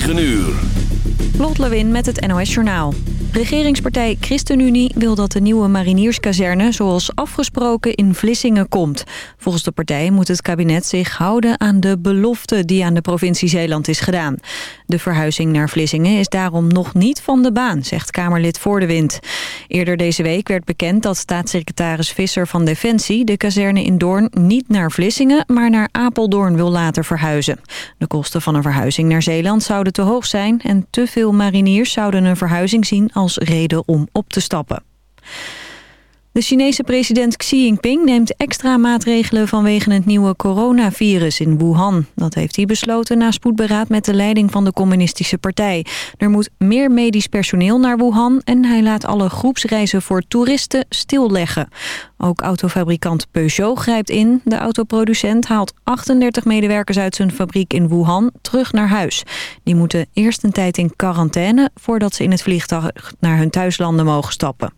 9 uur. Lot Lewin met het NOS Journaal. Regeringspartij ChristenUnie wil dat de nieuwe marinierskazerne zoals afgesproken in Vlissingen komt. Volgens de partij moet het kabinet zich houden aan de belofte die aan de provincie Zeeland is gedaan. De verhuizing naar Vlissingen is daarom nog niet van de baan, zegt Kamerlid Voor de Wind. Eerder deze week werd bekend dat staatssecretaris Visser van Defensie de kazerne in Doorn niet naar Vlissingen, maar naar Apeldoorn wil laten verhuizen. De kosten van een verhuizing naar Zeeland zouden te hoog zijn en te veel mariniers zouden een verhuizing zien als reden om op te stappen. De Chinese president Xi Jinping neemt extra maatregelen vanwege het nieuwe coronavirus in Wuhan. Dat heeft hij besloten na spoedberaad met de leiding van de communistische partij. Er moet meer medisch personeel naar Wuhan en hij laat alle groepsreizen voor toeristen stilleggen. Ook autofabrikant Peugeot grijpt in. De autoproducent haalt 38 medewerkers uit zijn fabriek in Wuhan terug naar huis. Die moeten eerst een tijd in quarantaine voordat ze in het vliegtuig naar hun thuislanden mogen stappen.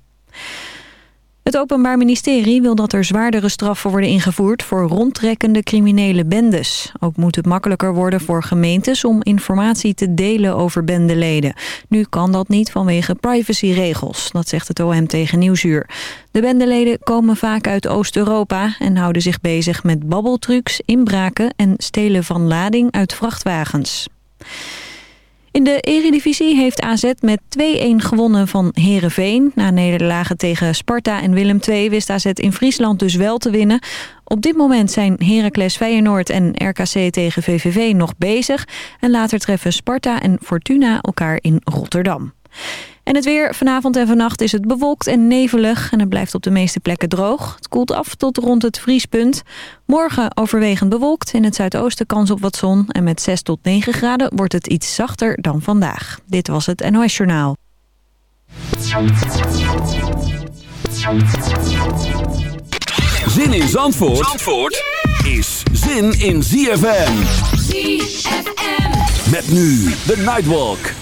Het Openbaar Ministerie wil dat er zwaardere straffen worden ingevoerd voor rondtrekkende criminele bendes. Ook moet het makkelijker worden voor gemeentes om informatie te delen over bendeleden. Nu kan dat niet vanwege privacyregels, dat zegt het OM tegen Nieuwsuur. De bendeleden komen vaak uit Oost-Europa en houden zich bezig met babbeltrucs, inbraken en stelen van lading uit vrachtwagens. In de Eredivisie heeft AZ met 2-1 gewonnen van Herenveen. Na nederlagen tegen Sparta en Willem II wist AZ in Friesland dus wel te winnen. Op dit moment zijn Heracles Feyenoord en RKC tegen VVV nog bezig. En later treffen Sparta en Fortuna elkaar in Rotterdam. En het weer. Vanavond en vannacht is het bewolkt en nevelig en het blijft op de meeste plekken droog. Het koelt af tot rond het vriespunt. Morgen overwegend bewolkt. In het zuidoosten kans op wat zon. En met 6 tot 9 graden wordt het iets zachter dan vandaag. Dit was het NOS Journaal. Zin in Zandvoort, Zandvoort is zin in ZFM. ZFM. Met nu de Nightwalk.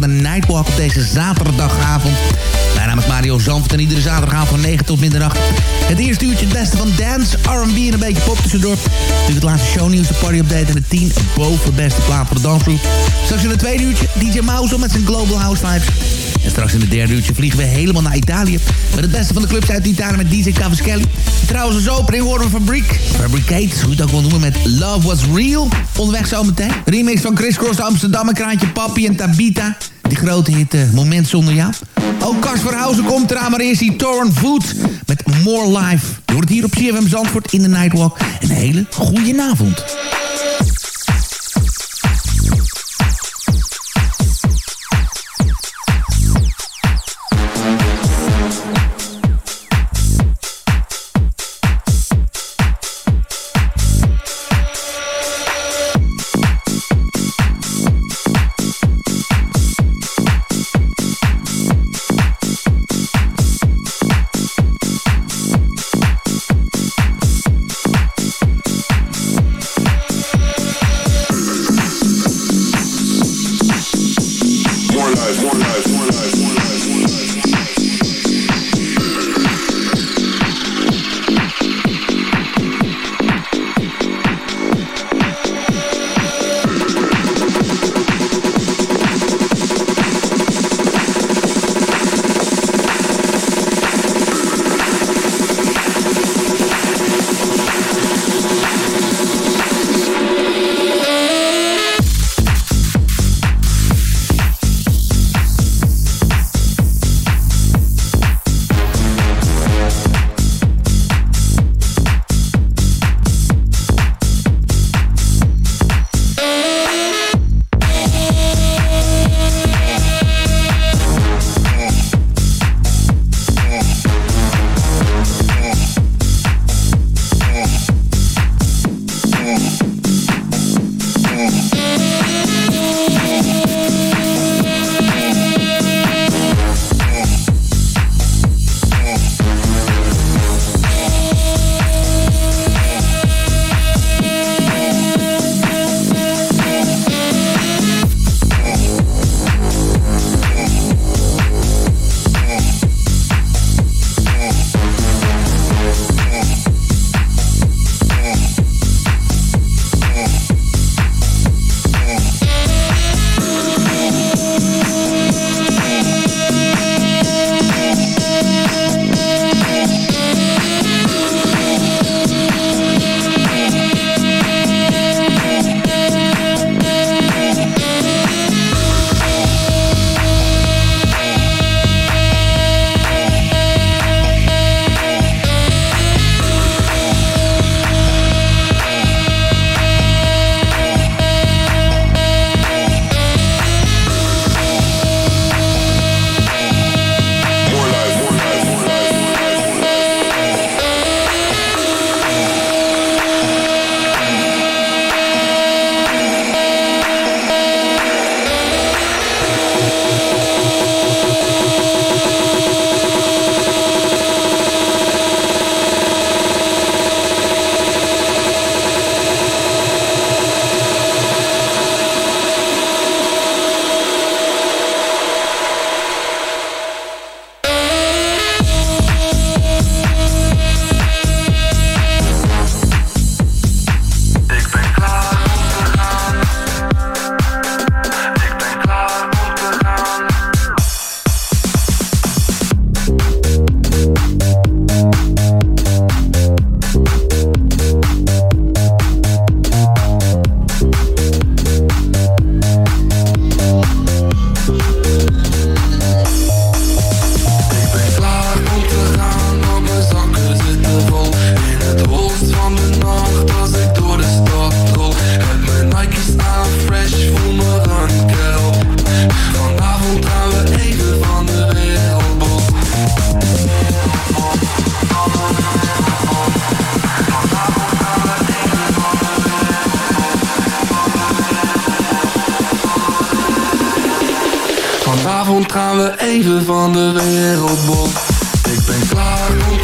Van de Nightwalk op deze zaterdagavond. Mijn naam is Mario Zandvoort en iedere zaterdagavond van 9 tot middernacht. Het eerste uurtje het beste van dance, R&B en een beetje pop tussendoor. Nu het laatste shownieuws, de party update en de 10 boven beste plaat voor de dansgroep. Straks in het tweede uurtje DJ Mouse met zijn Global House Vibes. En straks in het derde uurtje vliegen we helemaal naar Italië. Met het beste van de clubs uit Italië met DJ Cavaschelli. Trouwens, als opening horen we Fabric. Fabricate, hoe je het ook wil noemen, met Love Was Real. Onderweg zometeen. Remix van Chris Cross Amsterdam, een kraantje Papi en Tabita. Die grote hit uh, Moment Zonder Jou. Ook Kars Verhausen komt eraan, maar eerst die Torn Food met More Life. Je het hier op CFM Zandvoort in de Nightwalk. Een hele goede avond. Nike's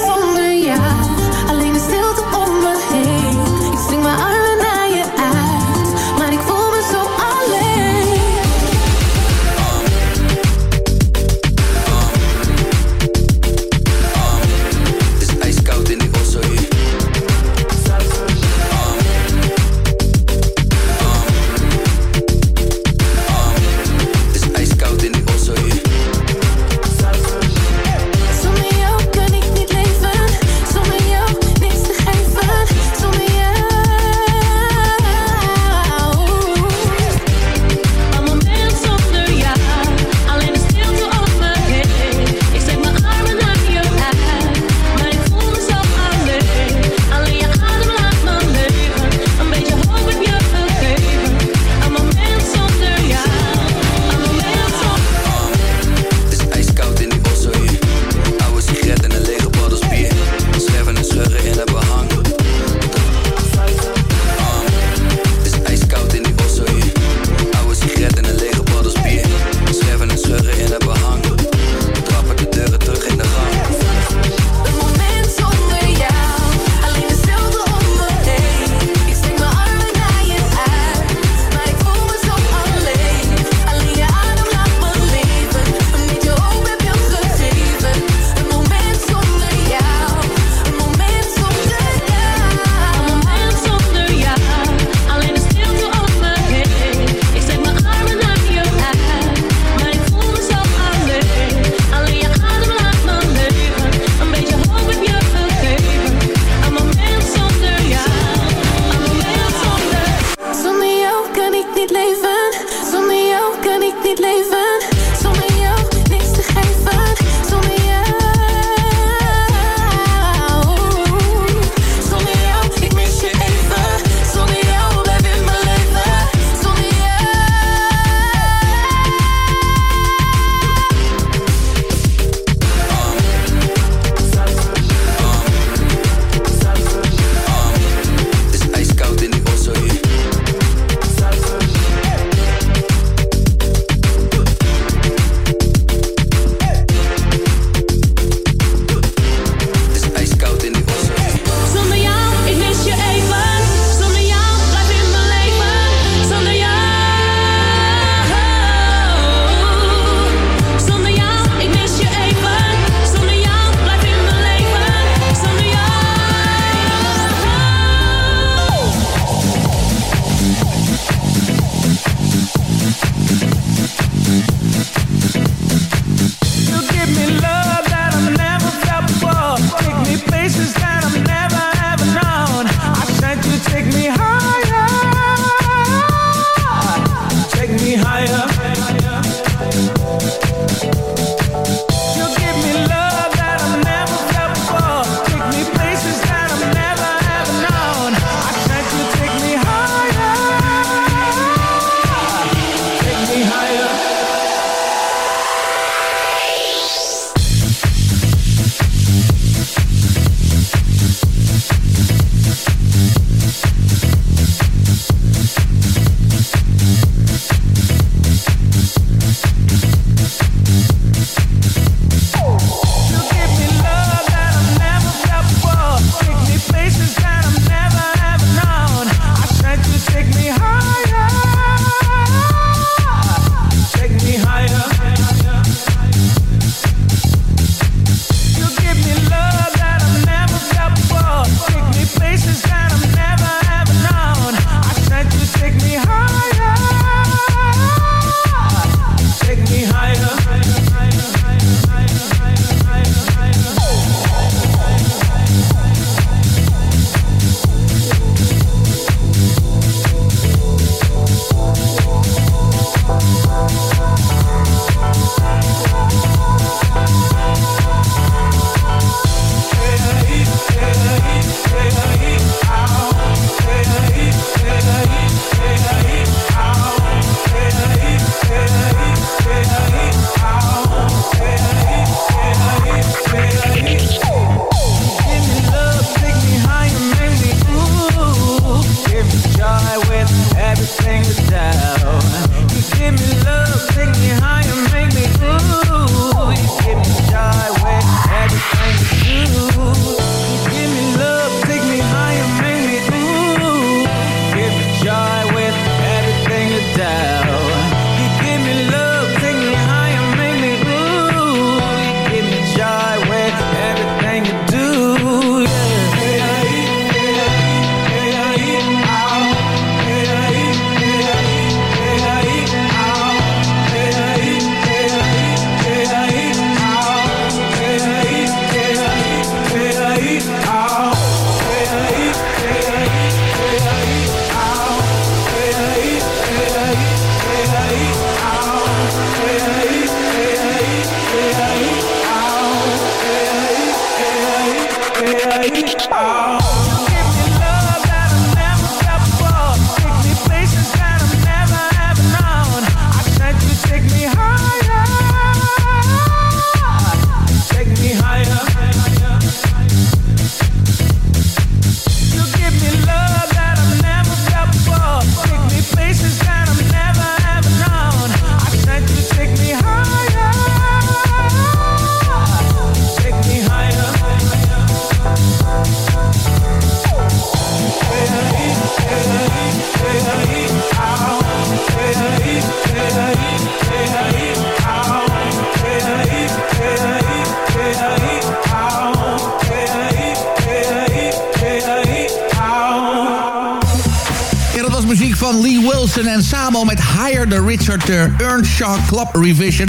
Uh, Earnshaw Club Revision.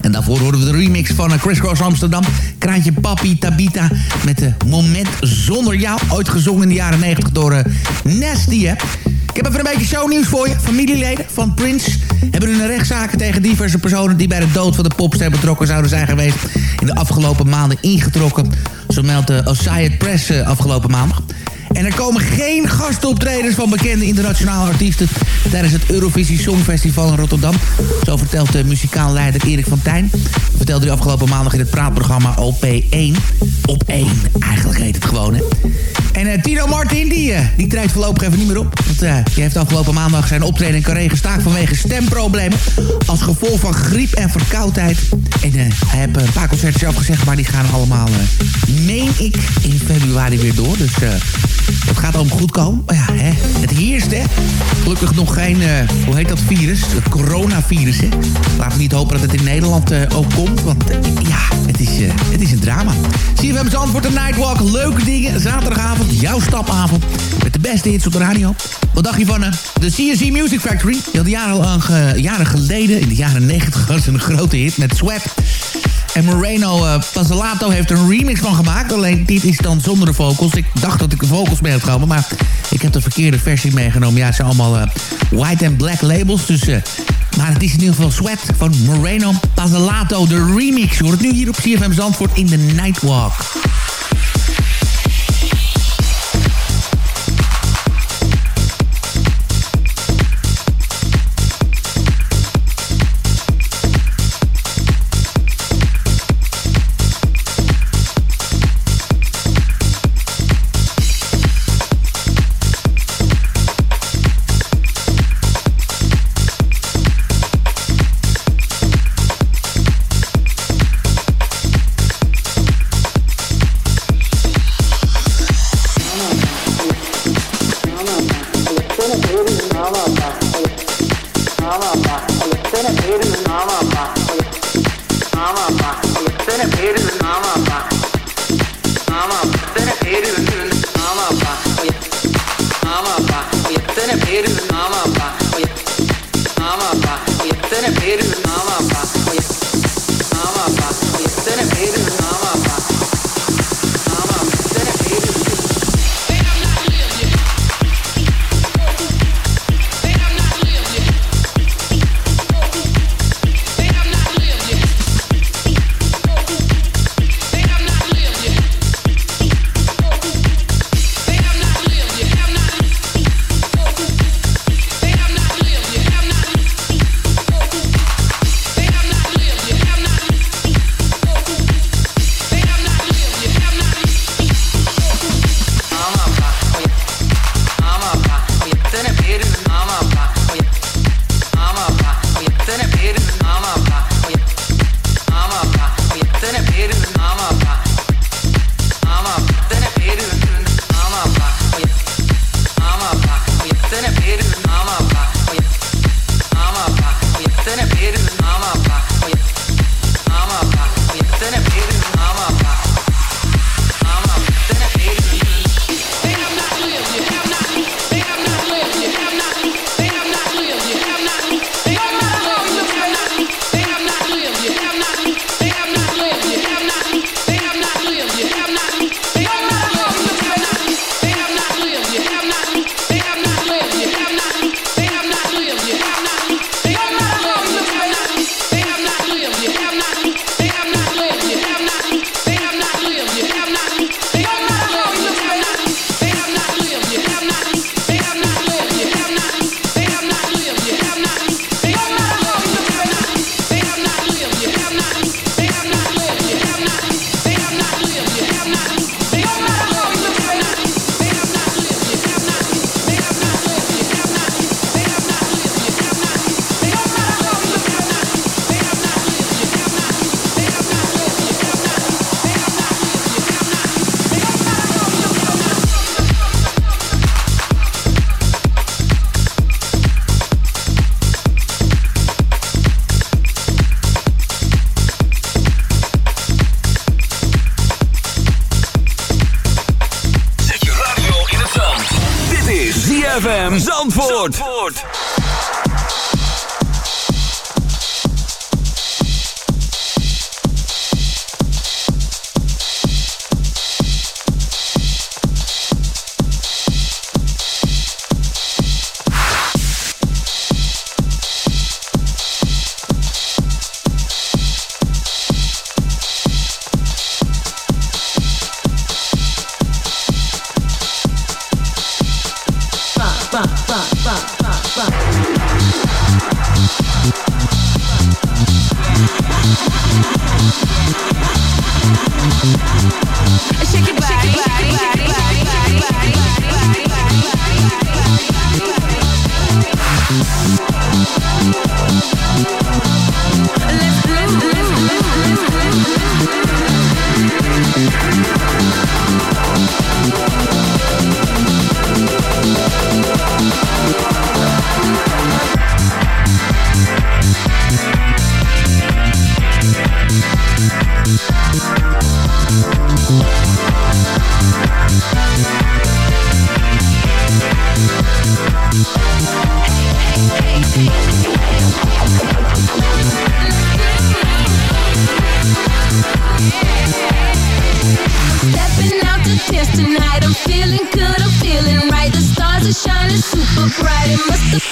En daarvoor horen we de remix van uh, Chris Cross Amsterdam. Kraantje Papi Tabita met de Moment Zonder Jou. Ooit gezongen in de jaren 90 door uh. Ik heb even een beetje shownieuws voor je. Familieleden van Prince hebben hun rechtszaken tegen diverse personen... die bij de dood van de popster betrokken zouden zijn geweest... in de afgelopen maanden ingetrokken. Zo meldt de Associated Press afgelopen maandag. En er komen geen gastoptredens van bekende internationale artiesten... tijdens het Eurovisie Songfestival in Rotterdam. Zo vertelt de muzikaal leider Erik van Tijn. Vertelde hij afgelopen maandag in het praatprogramma OP1. Op 1, eigenlijk heet het gewoon, hè. En uh, Tino Martin, die, uh, die treedt voorlopig even niet meer op. Want uh, die heeft afgelopen maandag zijn optreden in Carré gestaakt vanwege stemproblemen. Als gevolg van griep en verkoudheid. En hij heeft een paar concertjes afgezegd, maar die gaan allemaal, meen ik, in februari weer door. Dus het gaat allemaal goed komen. Maar ja, hè, het heerst, hè. Gelukkig nog geen, hoe heet dat virus? Het coronavirus, hè. Laten we niet hopen dat het in Nederland ook komt. Want ja, het is, het is een drama. Zie je, we hebben antwoord de Nightwalk. Leuke dingen, zaterdagavond jouw stapavond met de beste hits op de radio. Wat dacht je van uh, de CNC Music Factory? Die had jaren, uh, jaren geleden, in de jaren 90, was een grote hit met Sweat. En Moreno uh, heeft er een remix van gemaakt. Alleen dit is dan zonder de vocals. Ik dacht dat ik de vocals mee had genomen, maar ik heb de verkeerde versie meegenomen. Ja, het zijn allemaal white and black labels. Dus, maar het is in ieder geval Sweat van Moreno Pasalato, de remix. Hoort nu hier op CFM Zandvoort in de Nightwalk. Friday must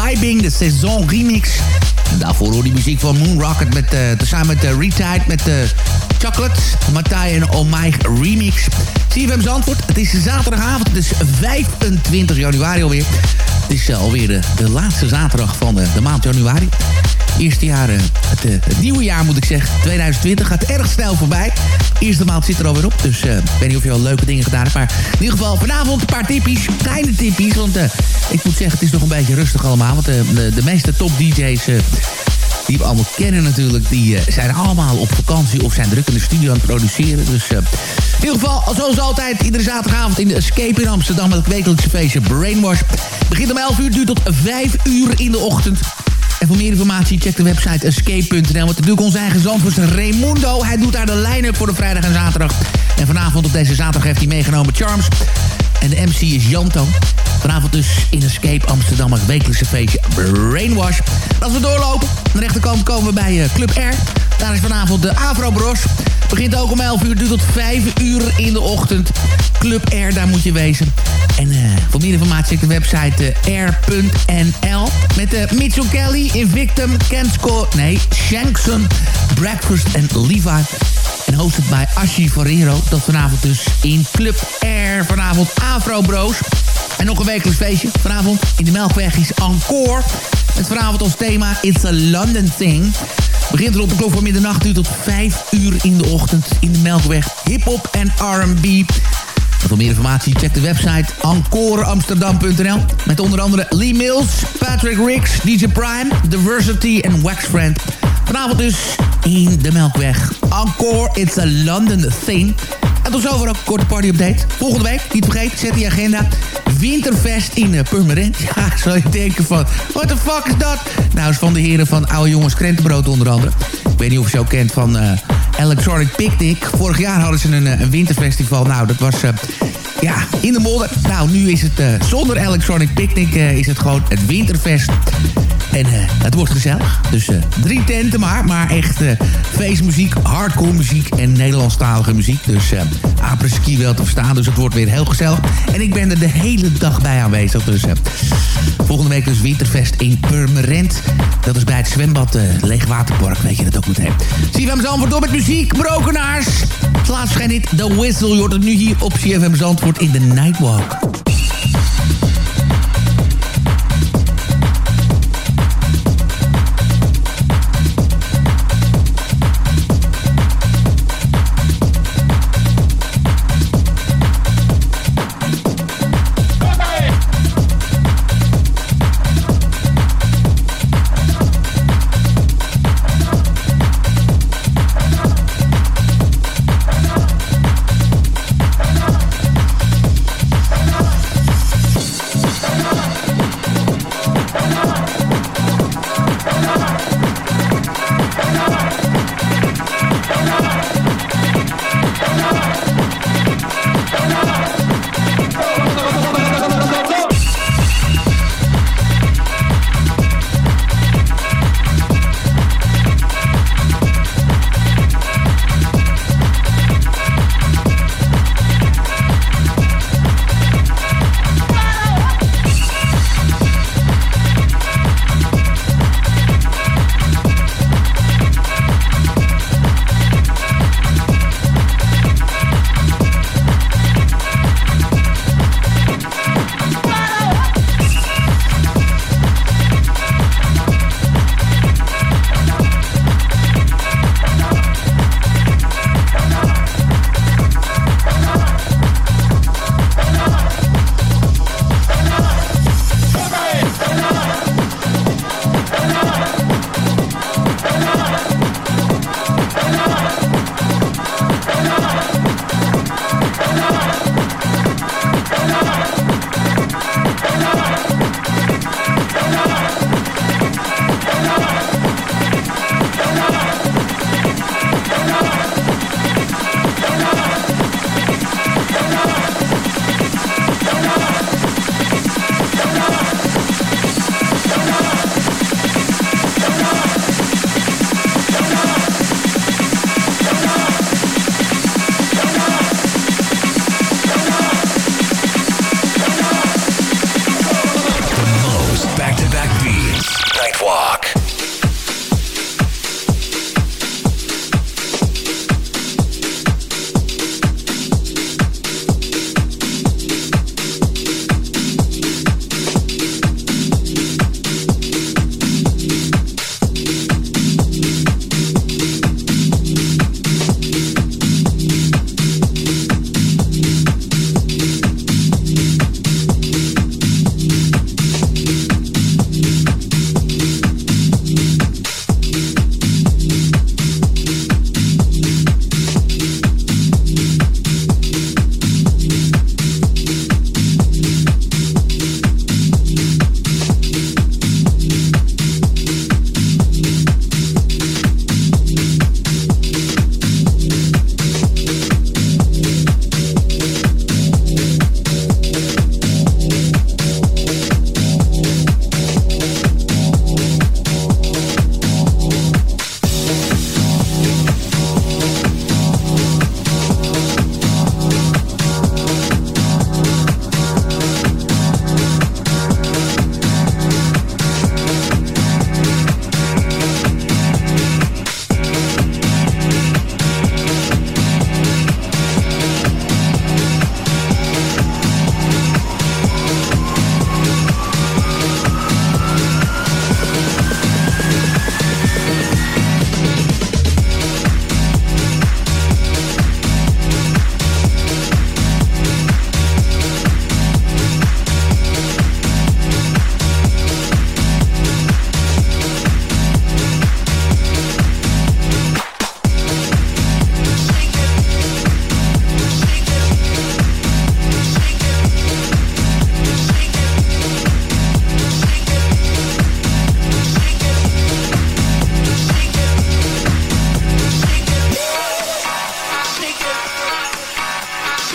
Vibing, de Saison Remix. En daarvoor hoor die muziek van Moon Rocket met, uh, samen met uh, Retide met uh, Chocolate. Matai en Omai Remix. CFM Zandvoort, het is zaterdagavond, het is 25 januari alweer. Het is alweer de, de laatste zaterdag van de, de maand januari eerste jaar, het, nieuwe jaar moet ik zeggen, 2020, gaat erg snel voorbij. Eerste maand zit er alweer op, dus ik weet niet of je al leuke dingen gedaan hebt. Maar in ieder geval vanavond een paar tippies, kleine tippies. Want ik moet zeggen, het is nog een beetje rustig allemaal. Want uh, de, de meeste top DJ's die we allemaal kennen natuurlijk, die zijn allemaal op vakantie of zijn druk in de studio aan het produceren. Dus in ieder geval, zoals altijd, iedere zaterdagavond in de Escape in Amsterdam met het wekelijkse feestje Brainwash. Begint om 11 uur, duurt tot 5 uur in de ochtend. En voor meer informatie check de website escape.nl. Want natuurlijk onze eigen zandvoort Raimundo. Hij doet daar de line-up voor de vrijdag en zaterdag. En vanavond op deze zaterdag heeft hij meegenomen Charms. En de MC is Janto. Vanavond dus in Escape Amsterdam het wekelijkse feestje Brainwash. Als we doorlopen, aan de rechterkant komen we bij Club R. Daar is vanavond de Afro Bros. Begint ook om 11 uur, duurt tot 5 uur in de ochtend. Club R, daar moet je wezen. En uh, voor meer informatie check de website uh, r.nl. Met Mitchell Kelly, Invictum, Kensko, nee, Shankson, Breakfast en Levi. En hosted bij Ashi Ferrero. Dat vanavond dus in Club R. Vanavond Afro Bros. En nog een wekelijks feestje. Vanavond in de Melkweg is Encore. Met vanavond als thema It's a London Thing. Begint er op de klok van middernacht uur tot 5 uur in de ochtend in de Melkweg. Hip-hop en R&B. Voor meer informatie check de website encoreamsterdam.nl. Met onder andere Lee Mills, Patrick Ricks, DJ Prime, Diversity en Waxfriend. Vanavond dus in de Melkweg. Encore, it's a London thing. En tot zover ook een korte party-update. Volgende week, niet vergeten, zet die agenda. Winterfest in uh, Purmerend. Ja, zou je denken van, what the fuck is dat? Nou, is van de heren van Oude Jongens Krentenbrood onder andere. Ik weet niet of je zo kent van uh, Electronic Picnic. Vorig jaar hadden ze een, een winterfestival. Nou, dat was... Ja, in de modder. Nou, nu is het zonder Electronic Picnic is het gewoon het winterfest. En uh, het wordt gezellig. Dus drie tenten maar. Maar echt feestmuziek, hardcore muziek en Nederlandstalige muziek. Dus uh, apres-ski wel te verstaan. Dus het wordt weer heel gezellig. En ik ben er de hele dag bij aanwezig. Dus volgende week dus winterfest in Purmerend. Dat is bij het zwembad Leegwaterpark. Weet je dat ook. Zie je hem zo door met muziek. Brokenaars. Het laatst schijnt dit The Whistle. Je het nu hier op CFM Zandvoort in de Nightwalk.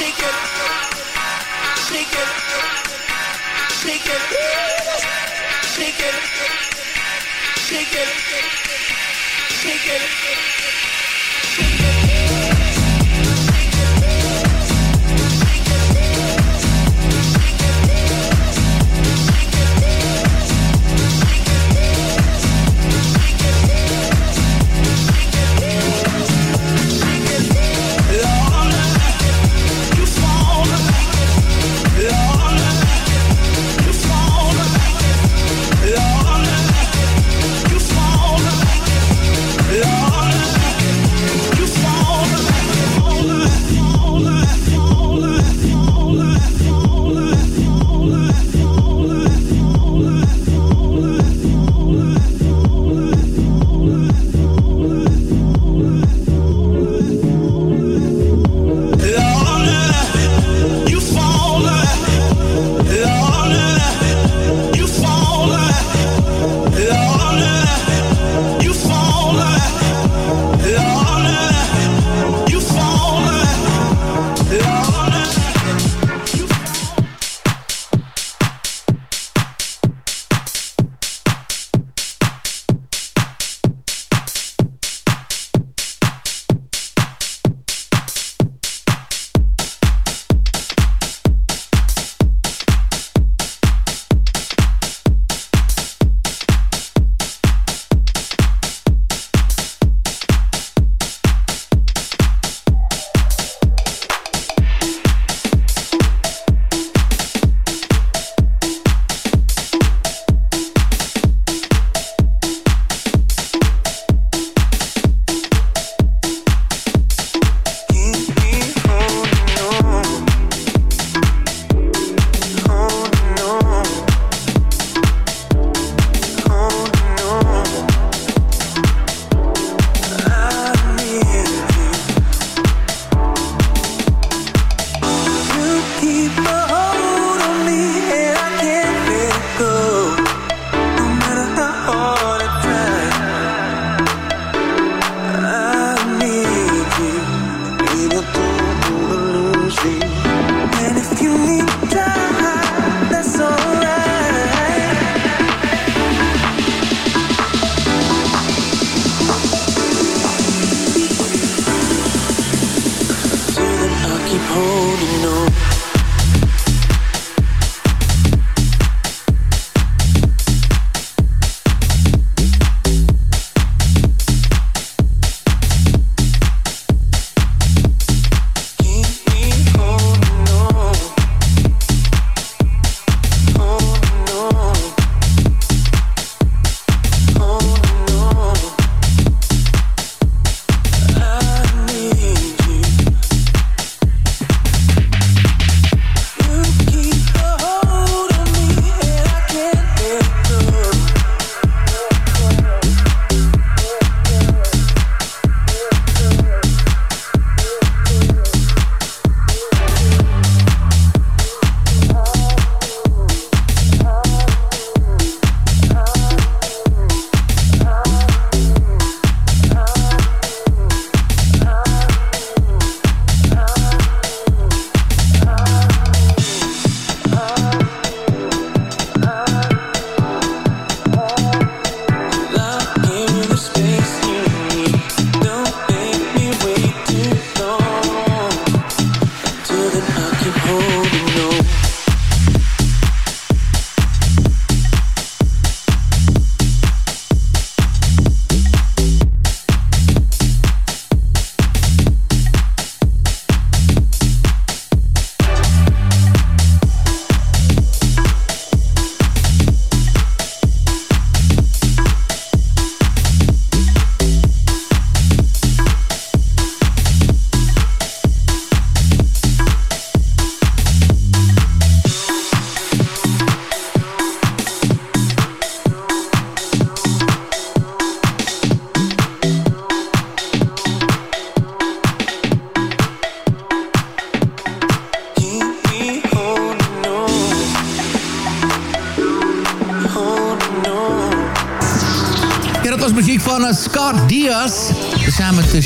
Shake it. Shake it. Shake it. Shake it. Shake it. Shake it.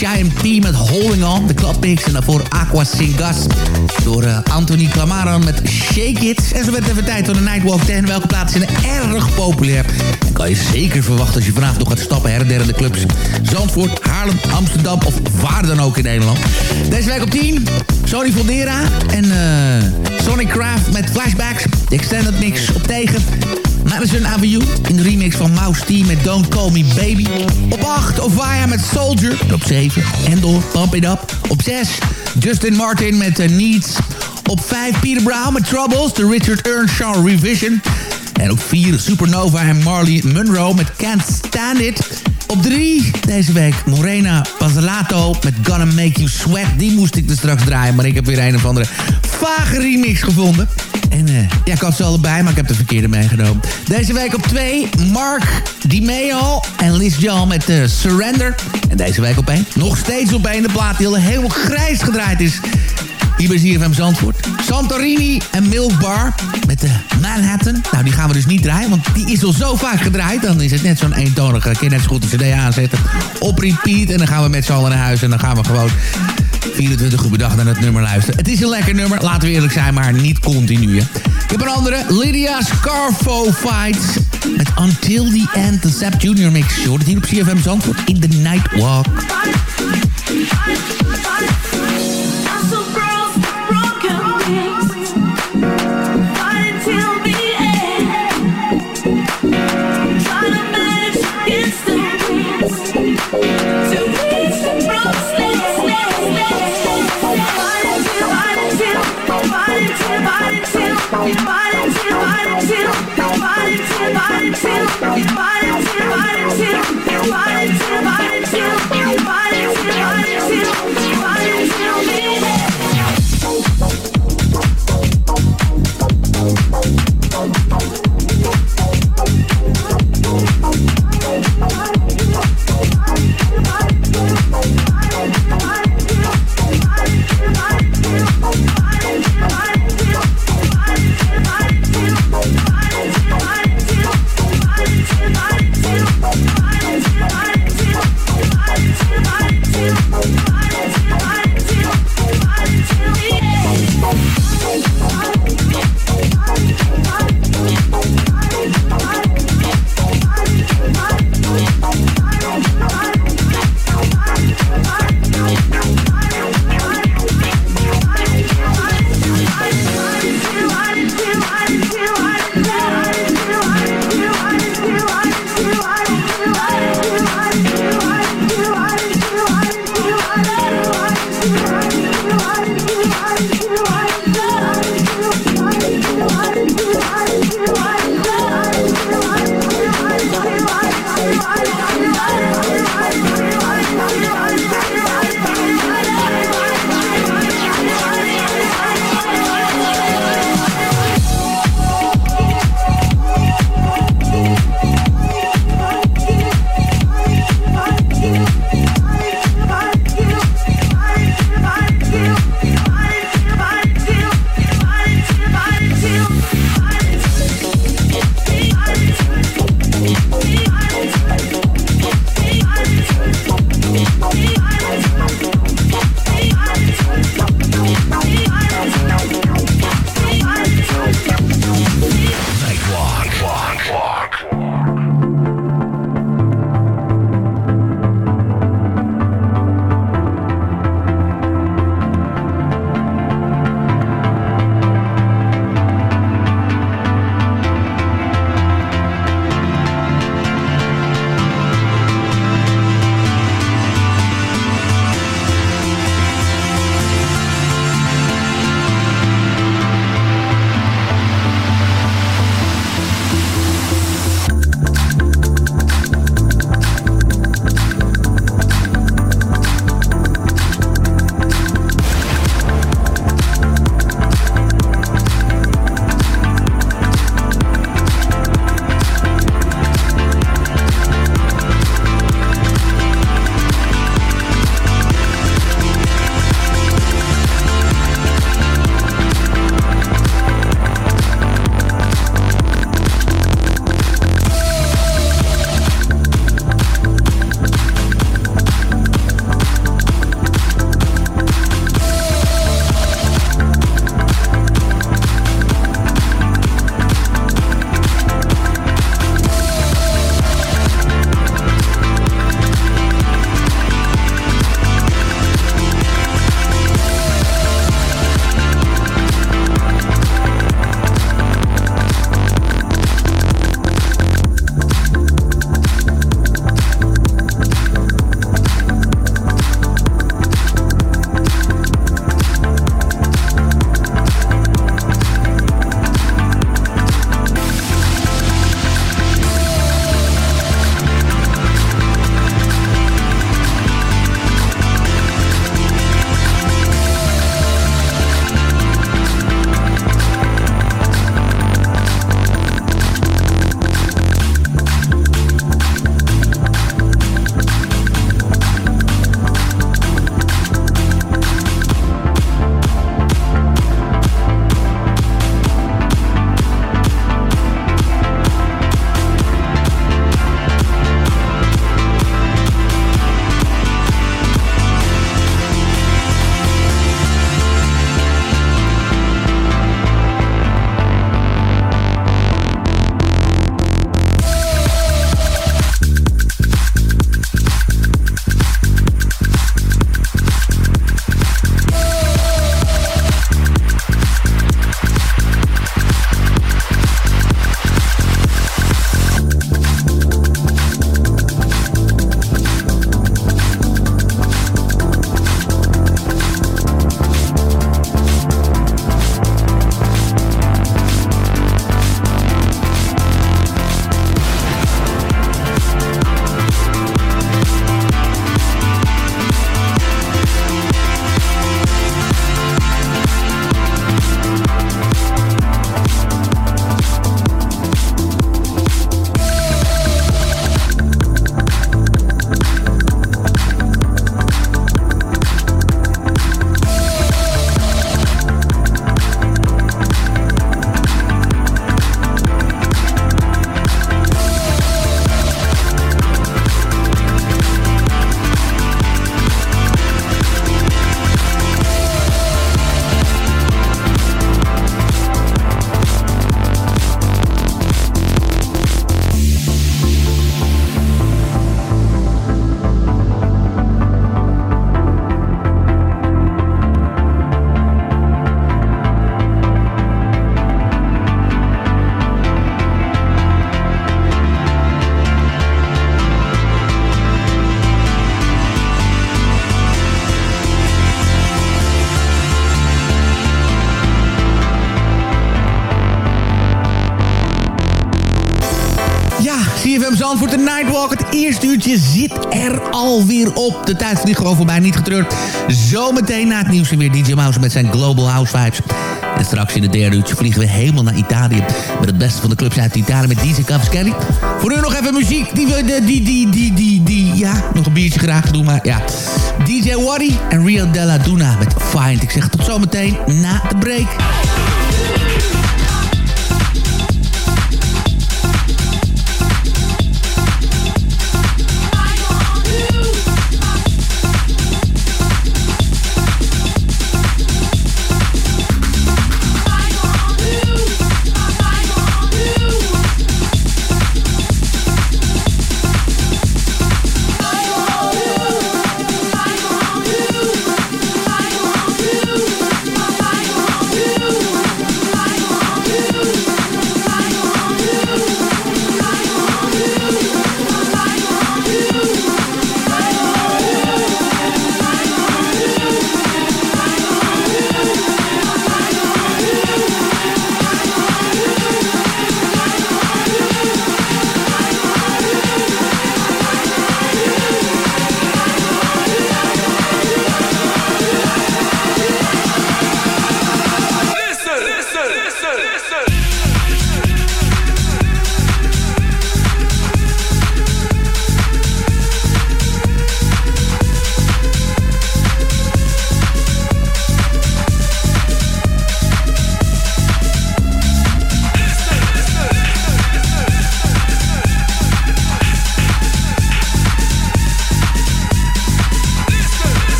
Cheyenne P met Holding On, de clubmix. En daarvoor Aqua Singas door uh, Anthony Clamaran met Shake It. En zo werd even tijd voor de Nightwalk 10. Welke plaatsen zijn erg populair? En kan je zeker verwachten als je vanavond nog gaat stappen... her der in de clubs Zandvoort, Haarlem, Amsterdam of waar dan ook in Nederland. Deze week op 10, Sony Voldera en uh, Sonic Craft met Flashbacks. De Extended Mix op tegen... Madison Avenue in de remix van Mouse T met Don't Call Me Baby. Op 8 Ovaya met Soldier. Op 7 Endor Pump It Up. Op 6 Justin Martin met uh, Needs. Op 5 Peter Brown met Troubles, de Richard Earnshaw Revision. En op 4 Supernova en Marley Monroe met Can't Stand It. Op 3 deze week Morena Pazalato met Gonna Make You Sweat. Die moest ik er straks draaien, maar ik heb weer een of andere vage remix gevonden. En uh, ja, ik had ze allebei, maar ik heb de verkeerde meegenomen. Deze week op 2, Mark DiMeo en Liz Jan met uh, Surrender. En deze week op 1, nog steeds op 1, de plaat die al helemaal grijs gedraaid is. Hier bij ZFM Zandvoort. Santorini en Milk Bar met de Manhattan. Nou, die gaan we dus niet draaien, want die is al zo vaak gedraaid. Dan is het net zo'n eentonige. Kun je net zo goed de cd aanzetten. Op repeat. En dan gaan we met z'n allen naar huis. En dan gaan we gewoon 24 uur per dag naar het nummer luisteren. Het is een lekker nummer, laten we eerlijk zijn, maar niet continu. Ik heb een andere, Lydia Scarfo Fights. Met Until the End, de Zap Junior Mix. Je hoort het hier op CFM Zandvoort in The Nightwalk. Zandvoort, de Nightwalk. Het eerste uurtje zit er alweer op. De tijd vliegt gewoon voorbij, niet getreurd. Zometeen na het nieuws weer DJ Mouse met zijn Global House Vibes. En straks in het derde uurtje vliegen we helemaal naar Italië. Met het beste van de clubs uit Italië met DJ Cavaschelli. Voor nu nog even muziek. Die, die, die, die, die, die, die, ja, nog een biertje graag doen, maar ja. DJ Waddy en Rio Della Duna met Find. Ik zeg tot zometeen na de break.